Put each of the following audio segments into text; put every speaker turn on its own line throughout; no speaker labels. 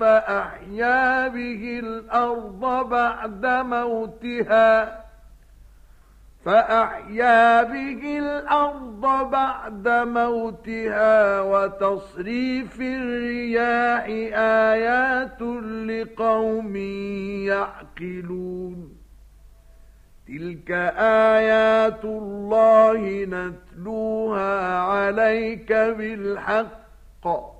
فأحيا به الأرض بعد موتها فأحيا به الأرض بعد موتها وتصريف الرياح آيات لقوم يعقلون تلك آيات الله نتلوها عليك بالحق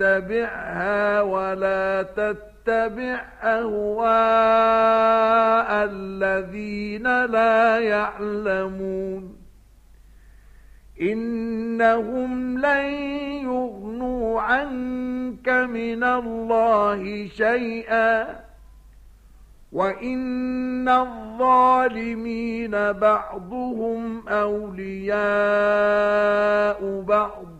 فاتبعها ولا تتبع أهواء الذين لا يعلمون. إنهم لن يغنوا عنك من الله شيئا. وَإِنَّ الظَّالِمِينَ بَعْضُهُمْ أَوْلِيَاءُ بَعْضٍ.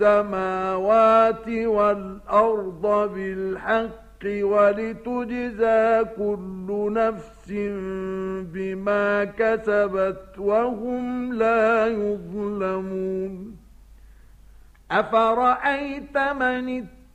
السماوات والأرض بالحق ولتجزى كل نفس بما كسبت وهم لا يظلمون. أفرأيت من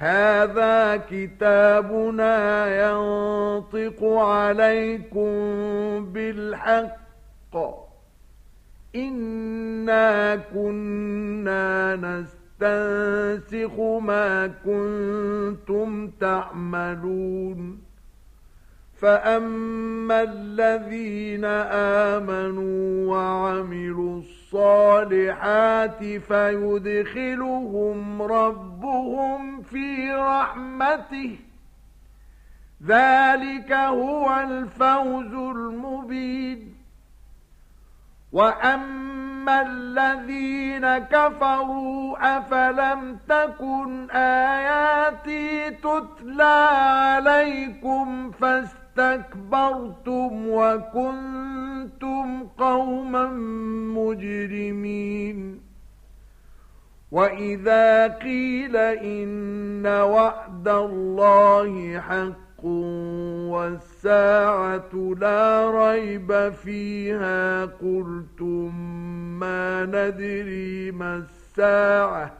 هذا كتابنا ينطق عليكم بالحق. إنا كنا نستنسخ ما كنتم تعملون. فأما الذين آمنوا وعملوا الصالحات فيدخلهم ربهم في رحمته. ذلك هو الفوز المبين. وأما أما الذين كفروا أفلم تكن آياتي تتلى عليكم فاستكبرتم وكنتم قوما مجرمين. وإذا قيل إن وعد الله حق والساعة لا ريب فيها قلتم ما ندري ما الساعة.